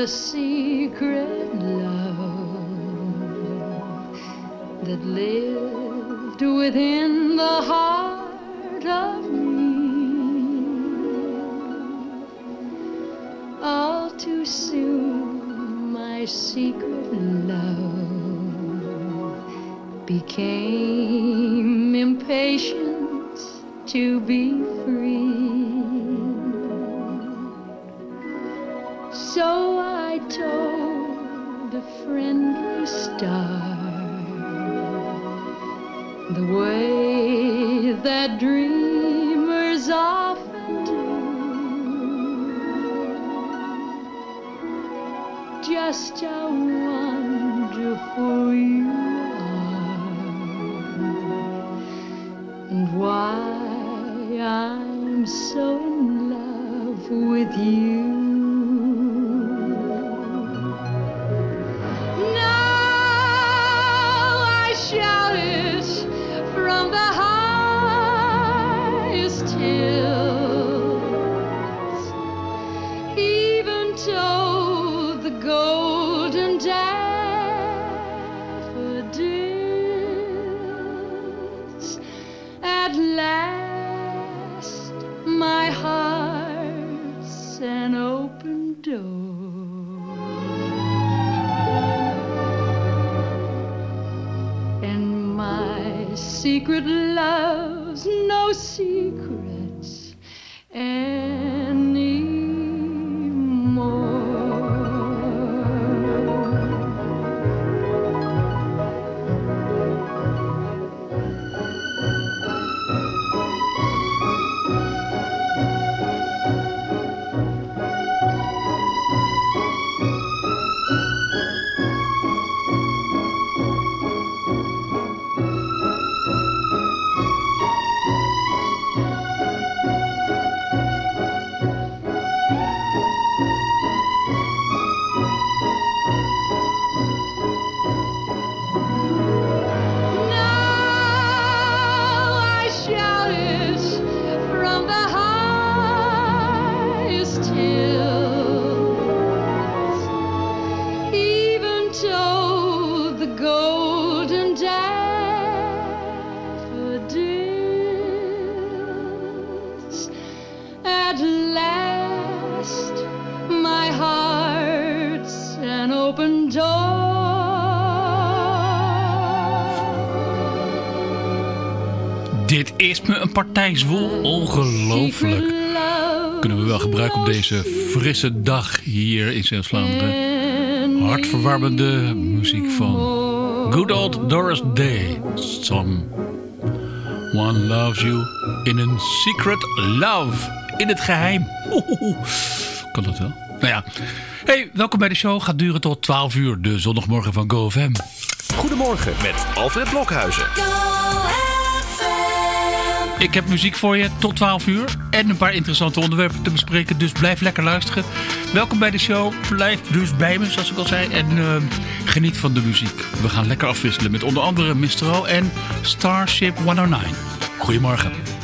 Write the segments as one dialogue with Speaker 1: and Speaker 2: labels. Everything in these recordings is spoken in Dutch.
Speaker 1: A secret love that lived within the heart of me. All too soon, my secret love became impatient to be free. Secret love's no secrets anymore.
Speaker 2: Partij zwoel. Ongelooflijk. Kunnen we wel gebruiken op deze frisse dag hier in Zeeuws-Vlaanderen. Hartverwarmende muziek van Good Old Doris Day. Someone loves you in a secret love. In het geheim. Oeh, Kan dat wel? Nou ja. Hey, welkom bij de show. Gaat duren tot 12 uur. De zondagmorgen van GoFM.
Speaker 3: Goedemorgen met Alfred Blokhuizen.
Speaker 2: Ik heb muziek voor je tot 12 uur. En een paar interessante onderwerpen te bespreken. Dus blijf lekker luisteren. Welkom bij de show. Blijf dus bij me, zoals ik al zei. En eh, geniet van de muziek. We gaan lekker afwisselen met onder andere Mistral en Starship 109. Goedemorgen.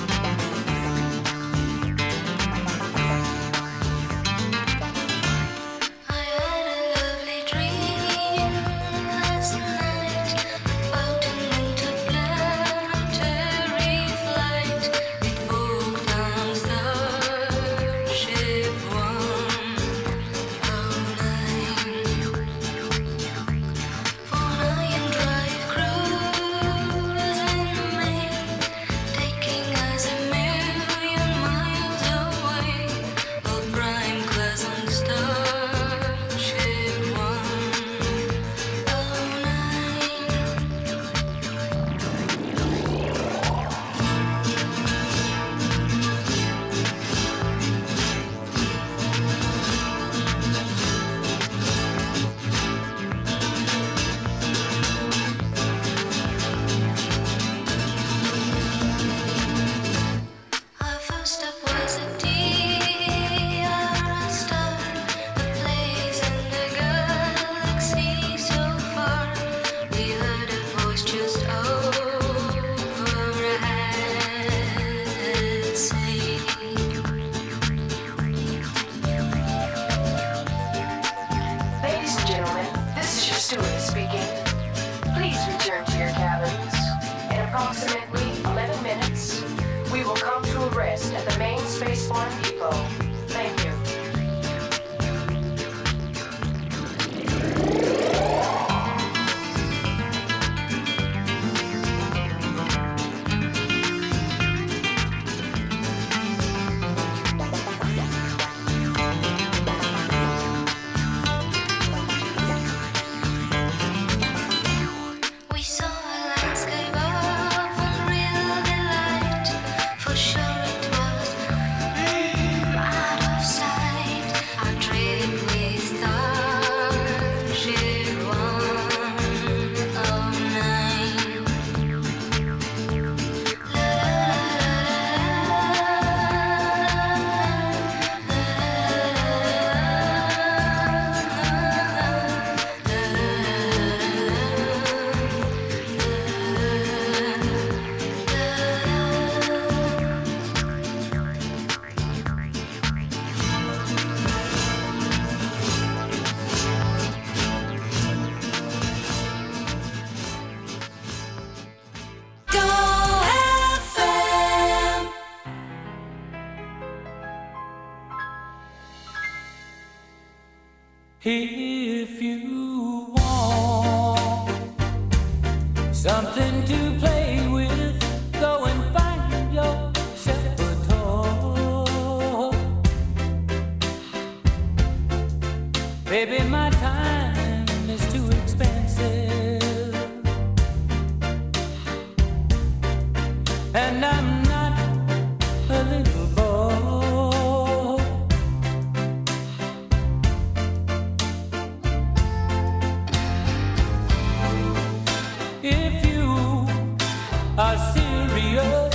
Speaker 4: Don't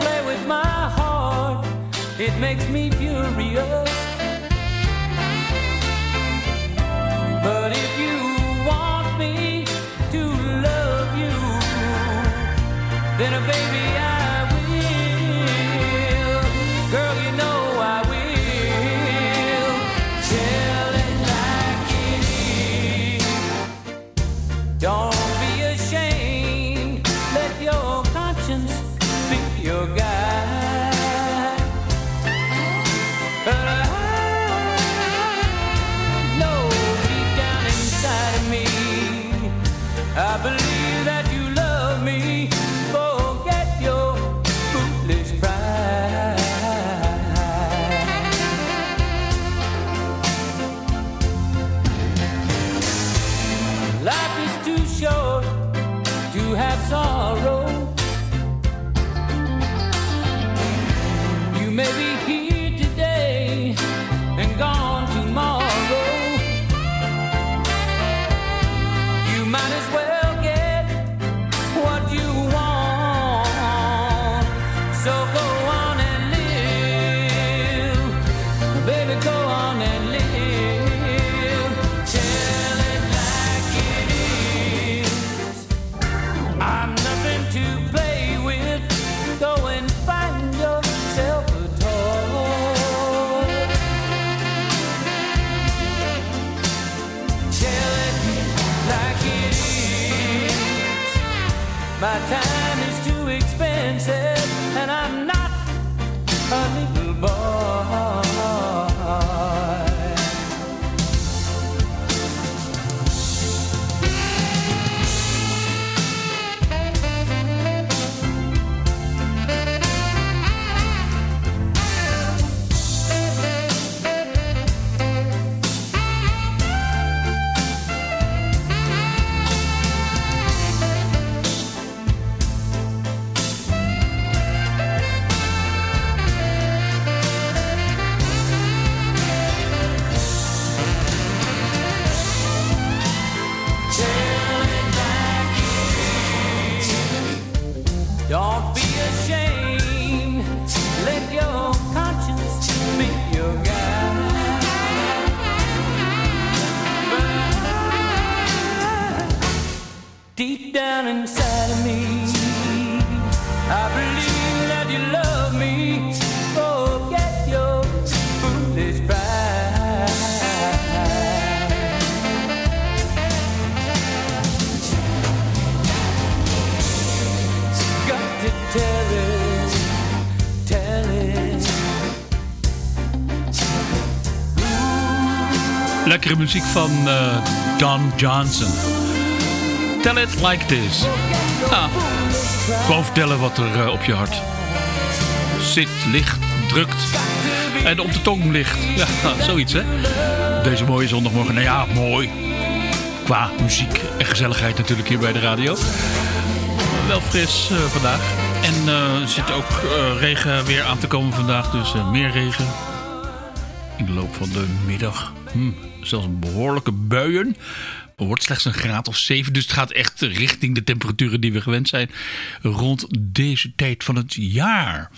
Speaker 4: play with my heart, it makes me furious. But if you want me to love you, then a baby. me
Speaker 2: muziek van eh, Don Johnson. Tell it like this. Ah, gewoon vertellen wat er eh, op je hart zit, ligt, drukt. En op de tong ligt. Ja, zoiets hè. Deze mooie zondagmorgen. Nou ja, mooi. Qua muziek en gezelligheid natuurlijk hier bij de radio. Wel fris eh, vandaag. En er zit ook regen weer aan te komen vandaag. Dus meer regen. In de loop van de middag. Hm, zelfs een behoorlijke buien. Er wordt slechts een graad of 7. Dus het gaat echt richting de temperaturen die we gewend zijn. Rond deze tijd van het jaar.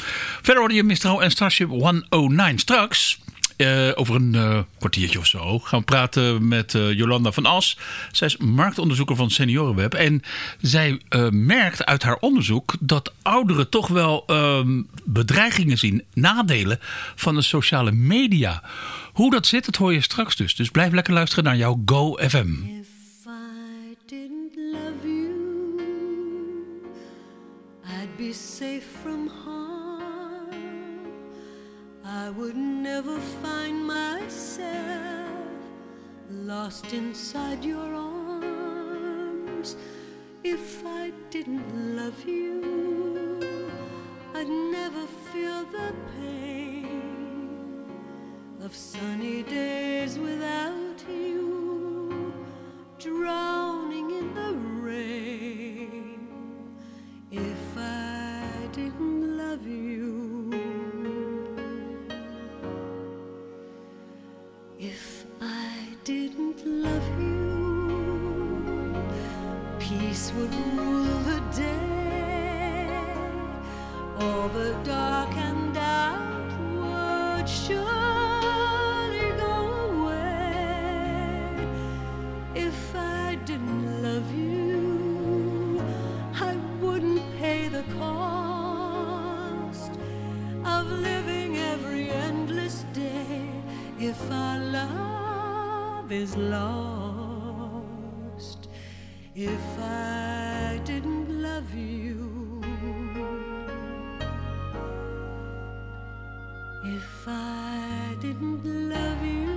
Speaker 2: Verder hoorde je Mistral en Starship 109. Straks eh, over een eh, kwartiertje of zo gaan we praten met eh, Jolanda van As. Zij is marktonderzoeker van Seniorenweb. En zij merkt uit haar onderzoek dat ouderen toch wel ehm, bedreigingen zien, nadelen van de sociale media. Hoe dat zit, dat hoor je straks dus. Dus blijf lekker luisteren naar jouw Go FM.
Speaker 1: I'd be safe I would never find myself lost inside your arms. If I didn't love you, I'd never feel the pain of sunny days without you, drowning in the rain. If I didn't love you, didn't love you, peace would rule the day. All the dark and doubt would surely go away. If I didn't love you, I wouldn't pay the cost of living every endless day. If our love is lost, if I didn't love you. If I didn't love you,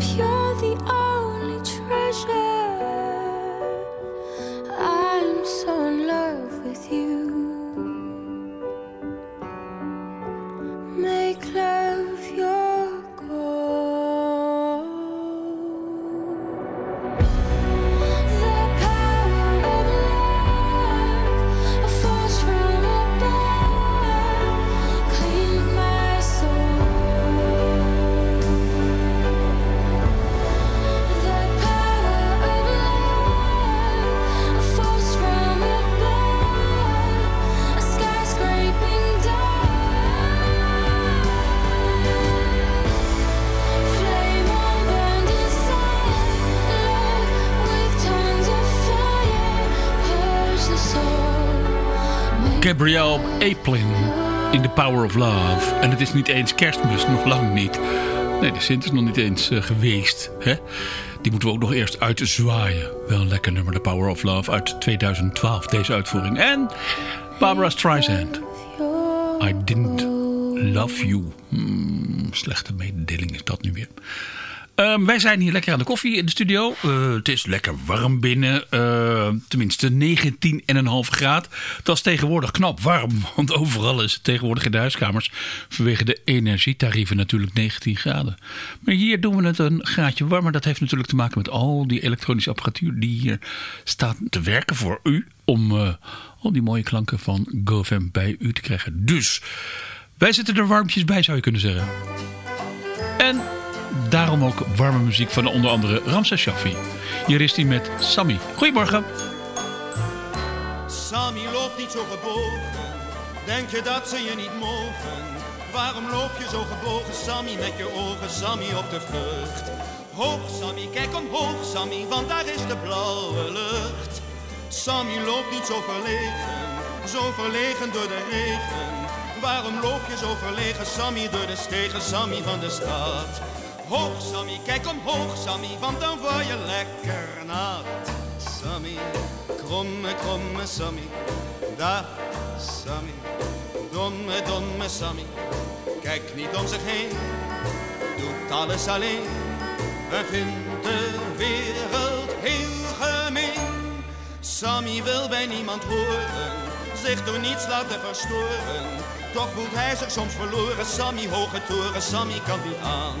Speaker 5: pure,
Speaker 2: Gabrielle Aplin in The Power of Love. En het is niet eens kerstmis, nog lang niet. Nee, de Sint is nog niet eens eh, geweest. Hè? Die moeten we ook nog eerst uitzwaaien. Wel een lekker nummer, The Power of Love uit 2012, deze uitvoering. En Barbara Streisand. I didn't love you. Hmm, slechte mededeling is dat nu weer. Ehm, wij zijn hier lekker aan de koffie in de studio. Eh, het is lekker warm binnen. eh, tenminste 19,5 graad. Dat is tegenwoordig knap warm. Want overal is het tegenwoordig in de huiskamers. Vanwege de energietarieven natuurlijk 19 graden. Maar hier doen we het een graadje warmer. Dat heeft natuurlijk te maken met al die elektronische apparatuur die hier staat te werken voor u. Om eh, al die mooie klanken van GoFM bij u te krijgen. Dus wij zitten er warmpjes bij zou je kunnen zeggen. En daarom ook warme muziek van onder andere Ramses Shaffi. Hier is hij met Sammy. Goedemorgen.
Speaker 6: Sammy loopt niet zo gebogen. Denk je dat ze je niet mogen? Waarom loop je zo gebogen, Sammy, met je ogen, Sammy, op de vlucht? Hoog, Sammy, kijk omhoog, Sammy, want daar is de blauwe lucht. Sammy loopt niet zo verlegen, zo verlegen door de regen. Waarom loop je zo verlegen, Sammy, door de stegen, Sammy van de stad? Hoog, Sammy, kijk omhoog, Sammy, want dan word je lekker nat. Sammy, kromme, kromme Sammy, dag Sammy, domme, domme Sammy. Kijk niet om zich heen, doet alles alleen en vindt de wereld heel gemeen. Sammy wil bij niemand horen, zich door niets laten verstoren. Toch voelt hij zich soms verloren. Sammy, hoge toren, Sammy kan niet aan.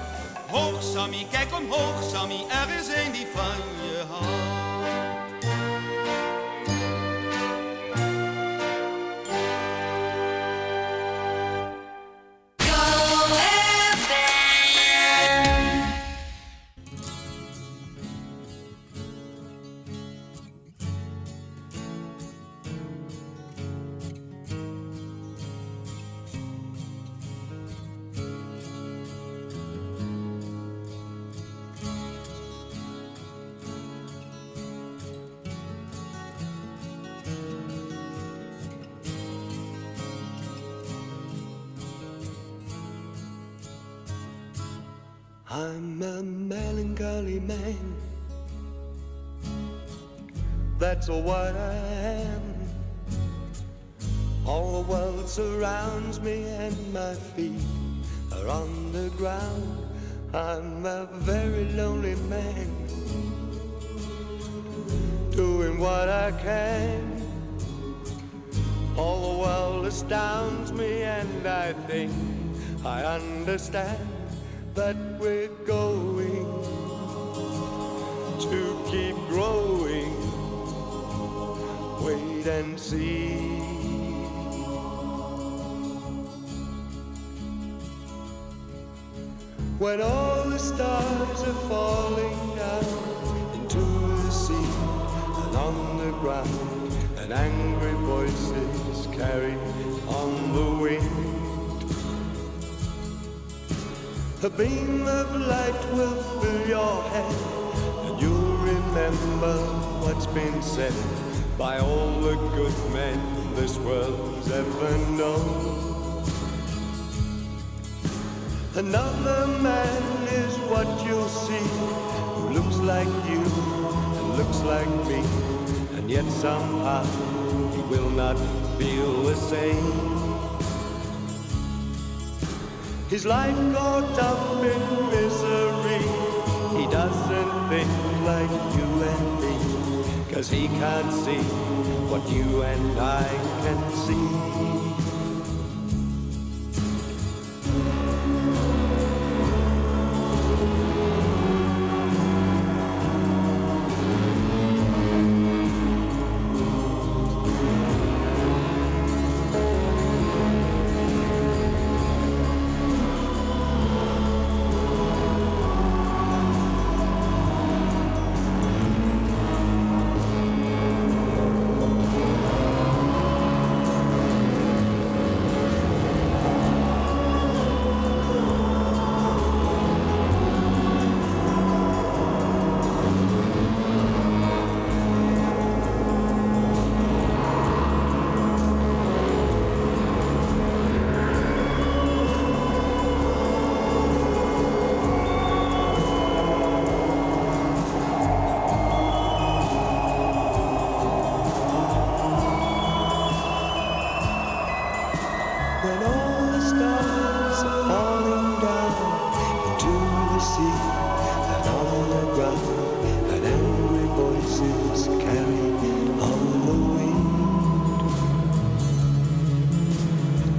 Speaker 6: Hoog, Sammy, kijk omhoog, Sammy, er is een die van je houdt.
Speaker 7: Understand and you'll remember what's been said by all the good men this world's ever known. Another man is what you'll see, who looks like you and looks like me, and yet somehow he will not feel the same. His life caught up in misery. He doesn't think like you and me. Cause he can't see what you and I can see.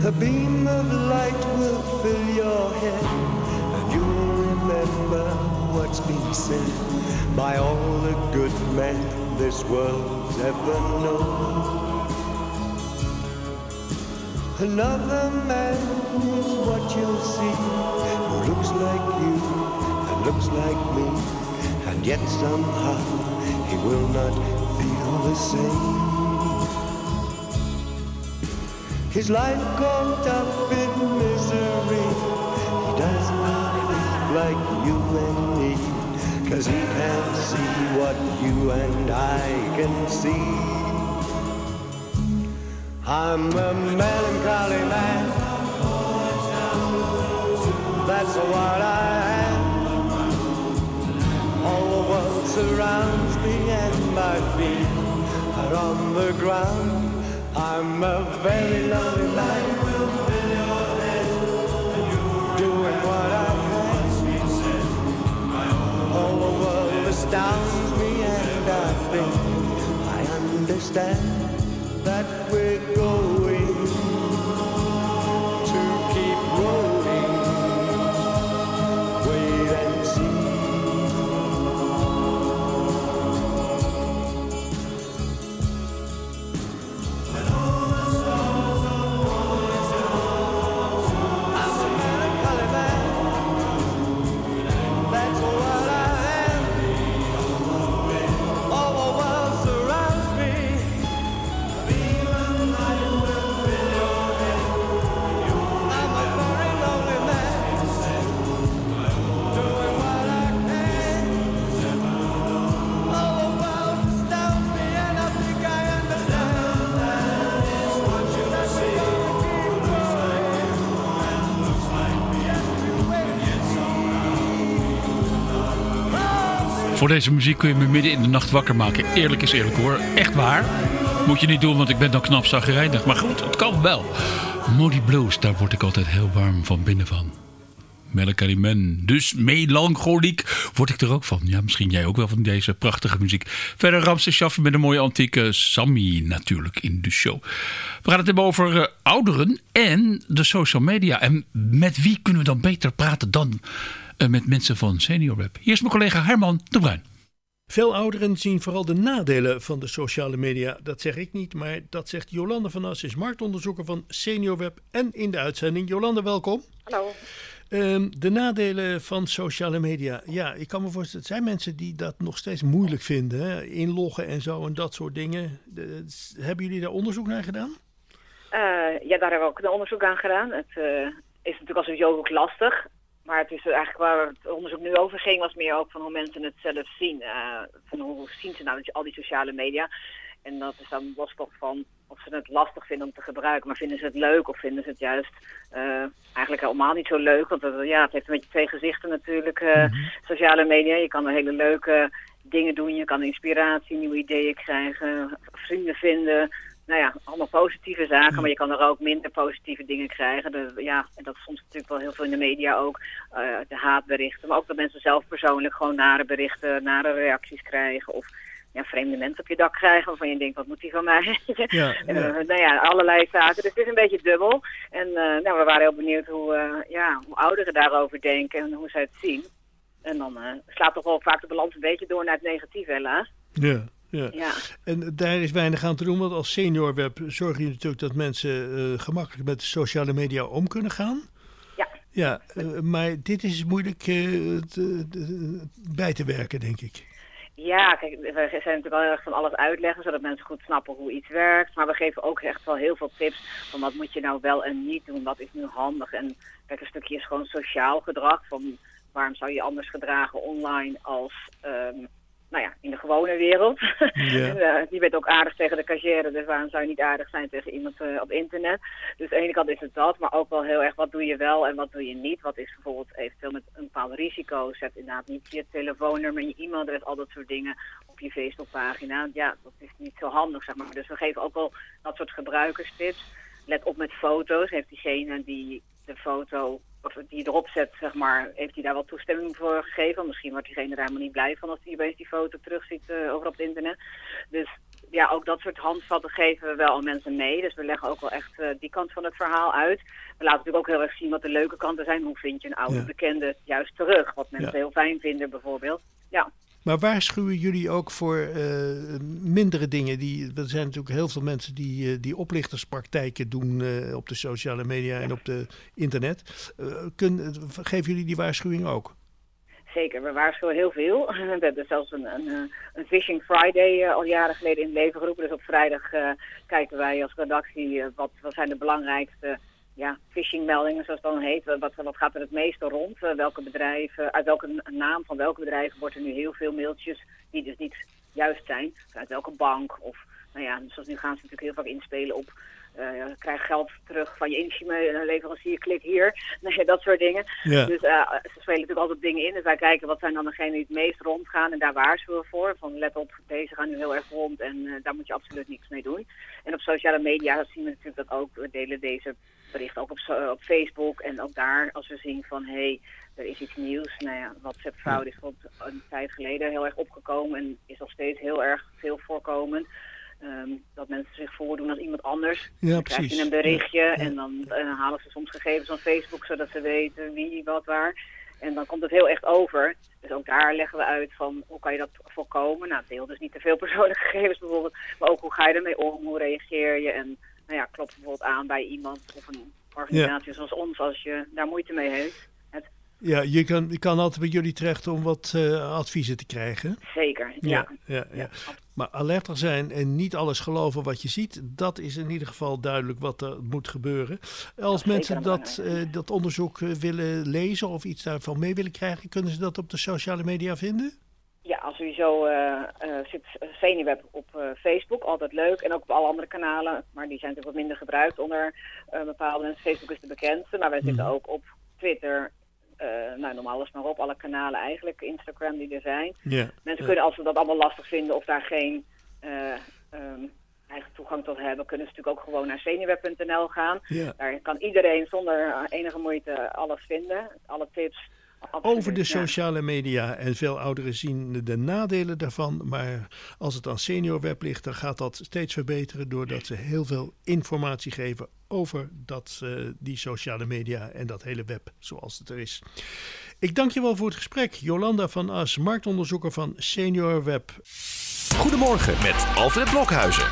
Speaker 7: A beam of light will fill your head, and you'll remember what's been said by all the good men this world's ever known. Another man is what you'll see who looks like you and looks like me, and yet somehow he will not feel the same. His life caught up in misery. He does not think like you and me, cause he can't see what you and I can see. I'm a melancholy man. That's what I am. All the world surrounds me and my feet are on the ground. I'm a very lonely man. Doing what I can. All the world astounds me and I think I understand
Speaker 2: Voor deze muziek kun je me midden in de nacht wakker maken. Eerlijk is eerlijk hoor. Echt waar. Moet je niet doen, want ik ben dan knap zagrijnig. Maar goed, het kan wel. Moody Blues, daar word ik altijd heel warm van binnen van. Man. Dus melancholiek word ik er ook van. Ja, misschien jij ook wel van deze prachtige muziek. Verder Ramses met een mooie antieke Sammy natuurlijk in de show. We gaan het hebben over eh, ouderen en de social media. En met wie kunnen we dan beter praten dan met mensen van Senior Web? Hier is mijn collega Herman de Bruin.
Speaker 8: Veel ouderen zien vooral de nadelen van de sociale media. Dat zeg ik niet, maar dat zegt Jolande van As, is marktonderzoeker van SeniorWeb en in de uitzending. Jolande, welkom.
Speaker 9: Hallo.
Speaker 8: Ehm, de nadelen van sociale media. Ja, ik kan me voorstellen, het zijn mensen die dat nog steeds moeilijk vinden. Hè? Inloggen en zo en dat soort dingen. De- hebben jullie daar onderzoek naar gedaan?
Speaker 9: Eh, ja, daar hebben we ook een onderzoek aan gedaan. Het eh, is natuurlijk al sowieso ook lastig. Maar het is eigenlijk waar het onderzoek nu over ging, was meer ook van hoe mensen het zelf zien. Eh, van hoe zien ze nou al die sociale media. En dat is dan los toch van of ze het lastig vinden om te gebruiken. Maar vinden ze het leuk of vinden ze het juist eh, eigenlijk helemaal niet zo leuk. Want het, ja, het heeft een beetje twee gezichten natuurlijk, eh, sociale media. Je kan er hele leuke dingen doen. Je kan inspiratie, nieuwe ideeën krijgen, vrienden vinden. Nou ja, allemaal positieve zaken, maar je kan er ook minder positieve dingen krijgen. De, ja, en dat soms natuurlijk wel heel veel in de media ook. eh, de haatberichten, maar ook dat mensen zelf persoonlijk gewoon nare berichten, nare reacties krijgen. Of ja, vreemde mensen op je dak krijgen waarvan je denkt, wat moet die van mij?
Speaker 8: Ja, ja.
Speaker 9: eh, nou ja, allerlei zaken. Dus het is een beetje dubbel. En eh, nou, we waren heel benieuwd hoe, ja, hoe ouderen daarover denken en hoe zij het zien. En dan slaat toch wel vaak de balans een beetje door naar het negatieve helaas.
Speaker 8: Ja, ja.
Speaker 9: Ja.
Speaker 8: En daar is weinig aan te doen, want als seniorweb zorg je natuurlijk dat mensen eh, gemakkelijk met de sociale media om kunnen gaan.
Speaker 9: Ja.
Speaker 8: Ja, eh, maar dit is moeilijk eh, te- te- bij te werken, denk ik.
Speaker 9: Ja, kijk, we zijn natuurlijk wel heel erg van alles uitleggen, zodat mensen goed snappen hoe iets werkt. Maar we geven ook echt wel heel veel tips van wat moet je nou wel en niet doen, wat is nu handig. En kijk, een stukje is gewoon sociaal gedrag, van waarom zou je je anders gedragen online als ehm, nou ja, in de gewone wereld. En, eh, je bent ook aardig tegen de cashier, dus waarom zou je niet aardig zijn tegen iemand eh, op internet? Dus aan de ene kant is het dat, maar ook wel heel erg wat doe je wel en wat doe je niet. Wat is bijvoorbeeld eventueel met een bepaald risico. Zet inderdaad niet je telefoonnummer je e-mailadres, al dat soort dingen op je Facebookpagina. Ja, dat is niet zo handig, zeg maar. Dus we geven ook wel dat soort gebruikerstips. Let op met foto's. Heeft diegene die de foto of die je erop zet, zeg maar, heeft hij daar wel toestemming voor gegeven? Misschien wordt diegene daar helemaal niet blij van als hij opeens die foto terugziet eh over op het internet. Dus ja, ook dat soort handvatten geven we wel aan mensen mee. Dus we leggen ook wel echt eh, die kant van het verhaal uit. We laten natuurlijk ook heel erg zien wat de leuke kanten zijn. Hoe vind je een oude
Speaker 8: Ja.
Speaker 9: bekende juist terug? Wat mensen
Speaker 8: Ja.
Speaker 9: heel fijn vinden bijvoorbeeld. Ja.
Speaker 8: Maar waarschuwen jullie ook voor eh, mindere dingen? Die, er zijn natuurlijk heel veel mensen die, eh, die oplichterspraktijken doen eh, op de sociale media en op de internet. Kun, geven jullie die waarschuwing ook?
Speaker 9: Zeker, we waarschuwen heel veel. We hebben zelfs een, een, een Fishing Friday al jaren geleden in het leven geroepen. Dus op vrijdag kijken wij als redactie wat, wat zijn de belangrijkste ja, phishingmeldingen, zoals het dan heet. Wat, wat gaat er het meeste rond? Eh, welke bedrijven, uit welke naam van welke bedrijven wordt er nu heel veel mailtjes die dus niet juist zijn? Uit welke bank? Of nou ja, zoals nu gaan ze natuurlijk heel vaak inspelen op eh, krijg geld terug van je Inchime-leverancier, klik hier. Nee, dat soort dingen.
Speaker 10: Ja.
Speaker 9: Dus eh, ze spelen natuurlijk altijd dingen in. Dus wij kijken wat zijn dan degenen die het meest rondgaan. En daar waarschuwen we voor. Van let op, deze gaan nu heel erg rond en eh, daar moet je absoluut niks mee doen. En op sociale media zien we natuurlijk dat ook. We delen deze berichten ook op, op Facebook. En ook daar, als we zien van hé, hey, er is iets nieuws. Nou ja, WhatsApp-fraude is bijvoorbeeld een tijd geleden heel erg opgekomen. En is nog steeds heel erg veel voorkomend. Ehm, dat mensen zich voordoen als iemand anders.
Speaker 8: Ja,
Speaker 9: dan krijg
Speaker 8: precies.
Speaker 9: je een berichtje
Speaker 8: Ja, ja.
Speaker 9: en dan eh, halen ze soms gegevens van Facebook zodat ze weten wie, wat, waar. En dan komt het heel echt over. Dus ook daar leggen we uit van hoe kan je dat voorkomen. Nou, deel dus niet te veel persoonlijke gegevens bijvoorbeeld. Maar ook hoe ga je ermee om, hoe reageer je. En nou ja, klop bijvoorbeeld aan bij iemand of een organisatie zoals ons als je daar moeite mee heeft. Het,
Speaker 8: Ja, je kan, je kan altijd bij jullie terecht om wat eh, adviezen te krijgen.
Speaker 9: zeker, ja.
Speaker 8: ja, ja. Maar alerter zijn en niet alles geloven wat je ziet, dat is in ieder geval duidelijk wat er moet gebeuren. Als mensen dat, eh, dat onderzoek eh, willen lezen of iets daarvan mee willen krijgen, kunnen ze dat op de sociale media vinden?
Speaker 9: Ja, als sowieso eh eh zit Zenuweb op Facebook, altijd leuk. En ook op alle andere kanalen, maar die zijn natuurlijk wat minder gebruikt onder bepaalde mensen. Facebook is de bekendste, maar wij zitten
Speaker 8: Mhm.
Speaker 9: ook op Twitter, nou noem alles maar op, alle kanalen eigenlijk, Instagram die er zijn. Mensen kunnen, als ze dat allemaal lastig vinden of daar geen eh, ehm, eigen toegang tot hebben, kunnen ze natuurlijk ook gewoon naar zenuweb.nl gaan. Daar kan iedereen zonder eh, enige moeite alles vinden, alle tips. Absoluut,
Speaker 8: Over de
Speaker 9: ja.
Speaker 8: sociale media en veel ouderen zien de nadelen daarvan. Maar als het aan seniorweb ligt, dan gaat dat steeds verbeteren doordat ze heel veel informatie geven over dat, eh, die sociale media en dat hele web zoals het er is. Ik dank je wel voor het gesprek. Jolanda van As, marktonderzoeker van Senior Web.
Speaker 11: Goedemorgen met Alfred Blokhuizen.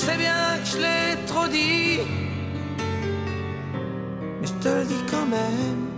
Speaker 12: Je sais bien que je l'ai trop dit, mais je te le dis quand même.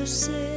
Speaker 3: You say.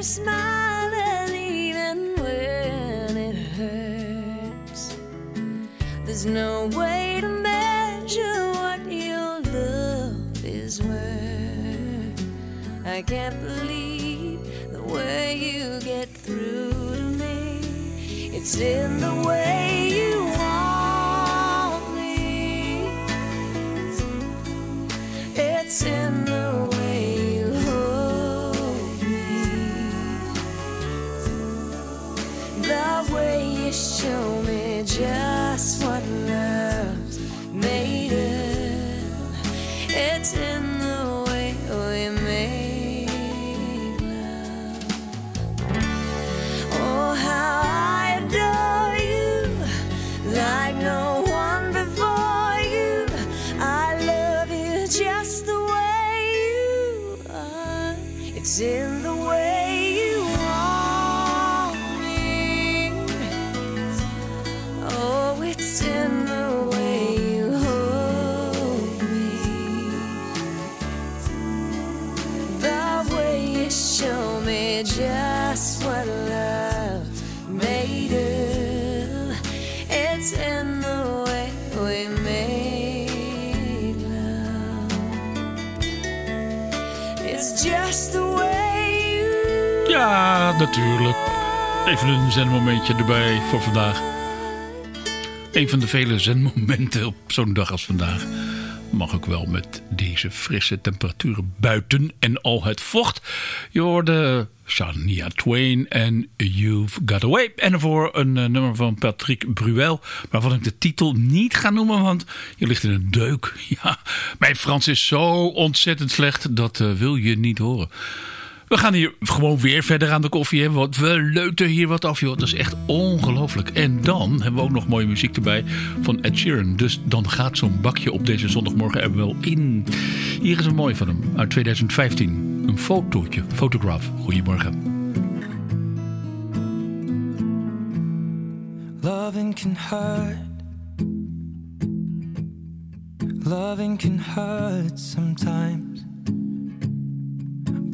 Speaker 3: her smiling even when it hurts. There's no way to measure what your love is worth. I can't believe the way you get through to me. It's in the way.
Speaker 2: Even een zenmomentje erbij voor vandaag. Een van de vele zenmomenten op zo'n dag als vandaag. Mag ik wel met deze frisse temperaturen buiten en al het vocht. Je hoorde Shania Twain en You've Got Away. En voor een eh, nummer van Patrick Bruel, waarvan ik de titel niet ga noemen, want je ligt in een deuk. Ja, mijn Frans is zo ontzettend slecht, dat eh, wil je niet horen. We gaan hier gewoon weer verder aan de koffie. Hè? Want we leuten hier wat af, joh. Dat is echt ongelooflijk. En dan hebben we ook nog mooie muziek erbij van Ed Sheeran. Dus dan gaat zo'n bakje op deze zondagmorgen er wel in. Hier is een mooi van hem uit 2015. Een fotootje, fotograaf. Goedemorgen.
Speaker 12: Loving can hurt. Loving can hurt sometimes.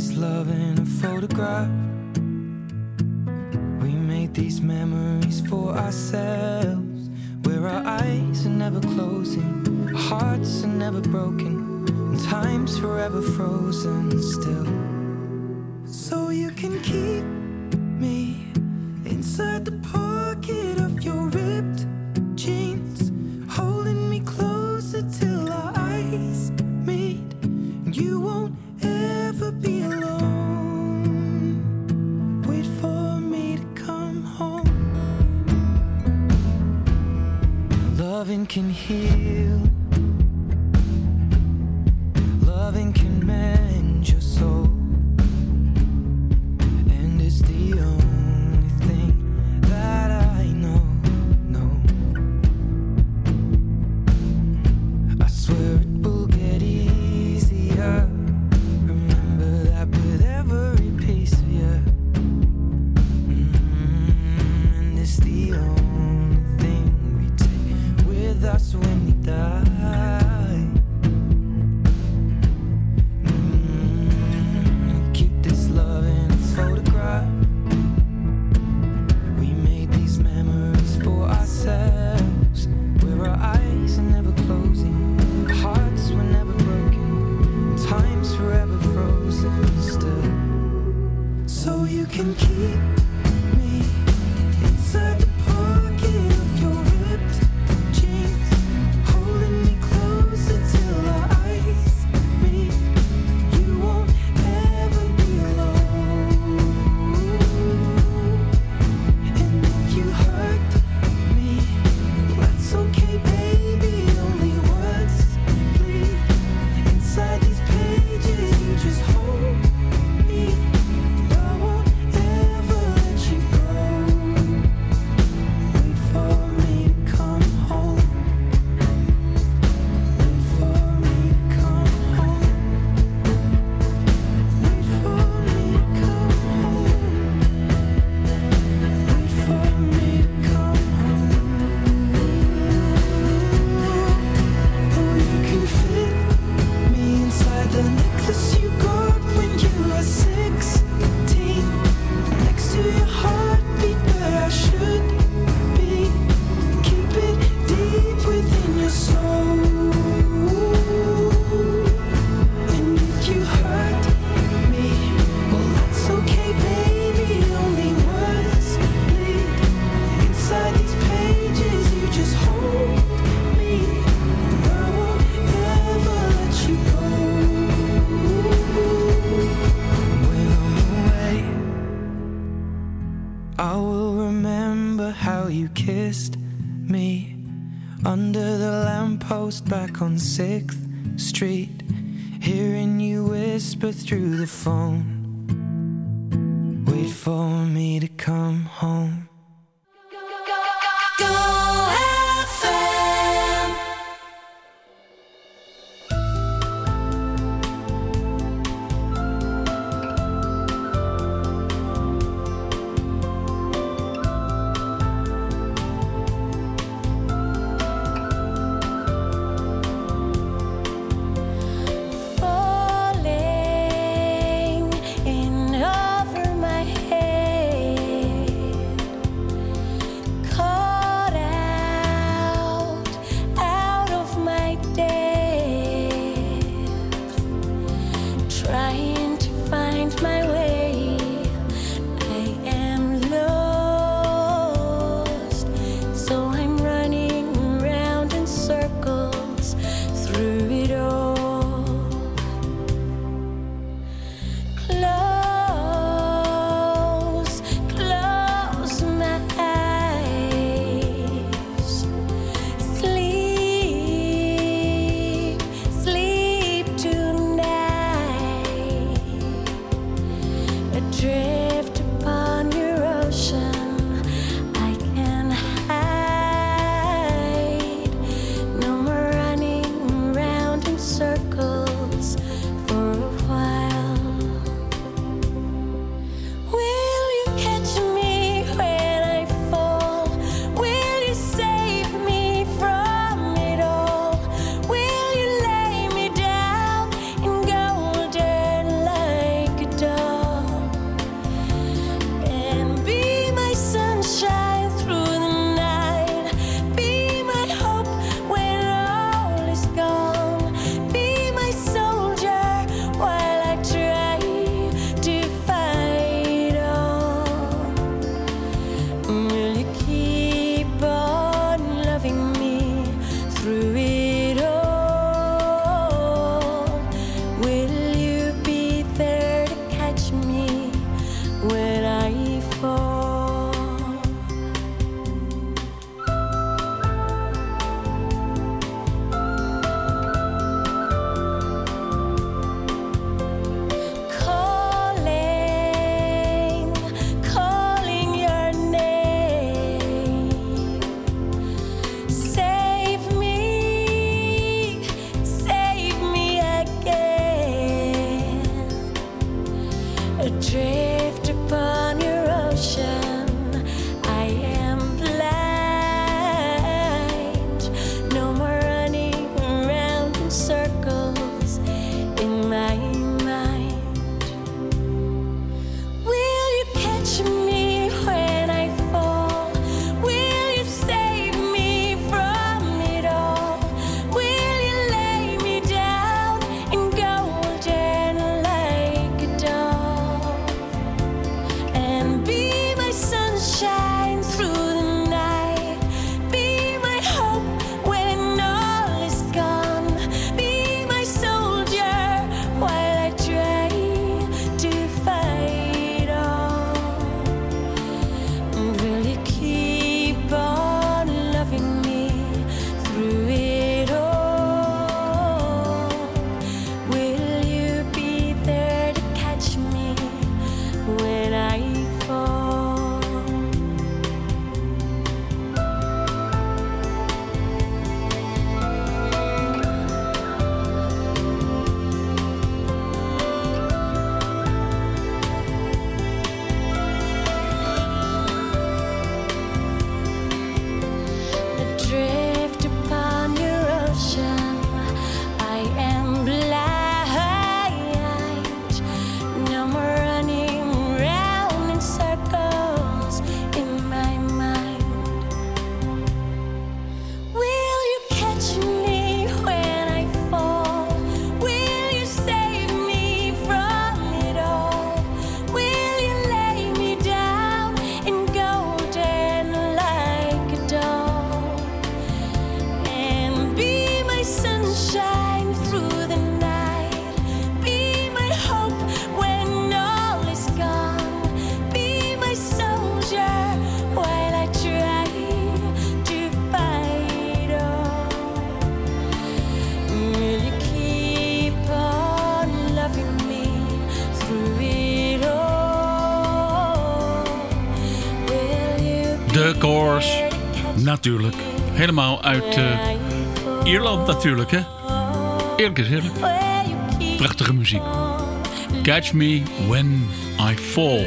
Speaker 12: This love in a photograph. We made these memories for ourselves, where our eyes are never closing, our hearts are never broken, and time's forever frozen still. So you can keep me inside the pocket of your ripped Loving can heal. Phone.
Speaker 2: Course. Natuurlijk. Helemaal uit eh, Ierland natuurlijk, hè? Eerlijk is eerlijk. Prachtige muziek. Catch Me When I Fall.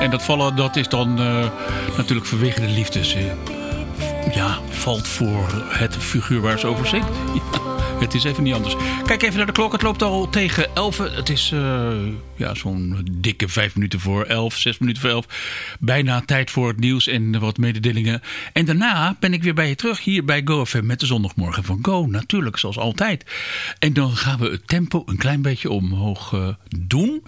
Speaker 2: En dat vallen, dat is dan eh, natuurlijk vanwege de liefdes. ja, valt voor het figuur waar ze over zingt. Het is even niet anders. Kijk even naar de klok. Het loopt al tegen 11. Het is eh, ja, zo'n dikke vijf minuten voor 11, zes minuten voor 11. Bijna tijd voor het nieuws en wat mededelingen. En daarna ben ik weer bij je terug hier bij GoFM met de zondagmorgen van Go. Natuurlijk, zoals altijd. En dan gaan we het tempo een klein beetje omhoog eh, doen.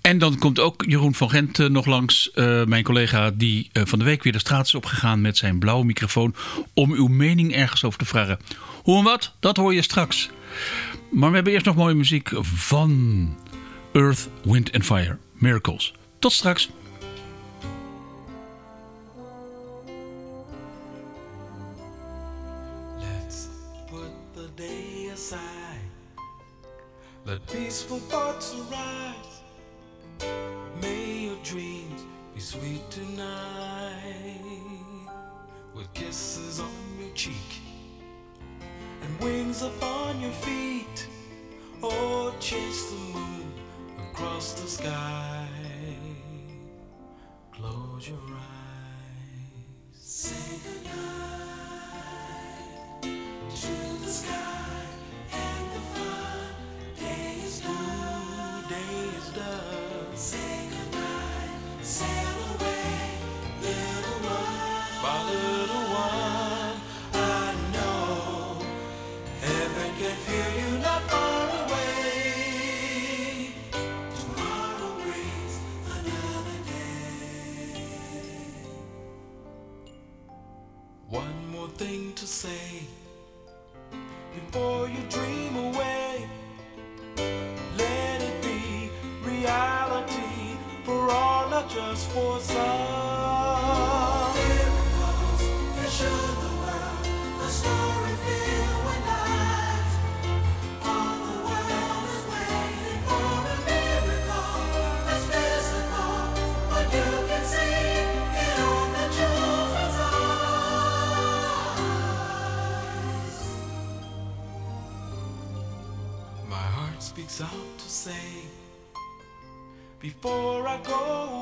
Speaker 2: En dan komt ook Jeroen van Gent eh, nog langs. mijn collega die van de week weer de straat is opgegaan met zijn blauwe microfoon. Om uw mening ergens over te vragen. Hoe en wat? Dat hoor je straks. Maar we hebben eerst nog mooie muziek van Earth, Wind and Fire. Miracles. Tot straks.
Speaker 10: Let's put the day aside. Let peaceful thoughts arise. May your dreams be sweet tonight. With kisses on your cheek and wings upon your feet. Or chase the moon across the sky. Close your eyes. Say goodnight to the sky before I go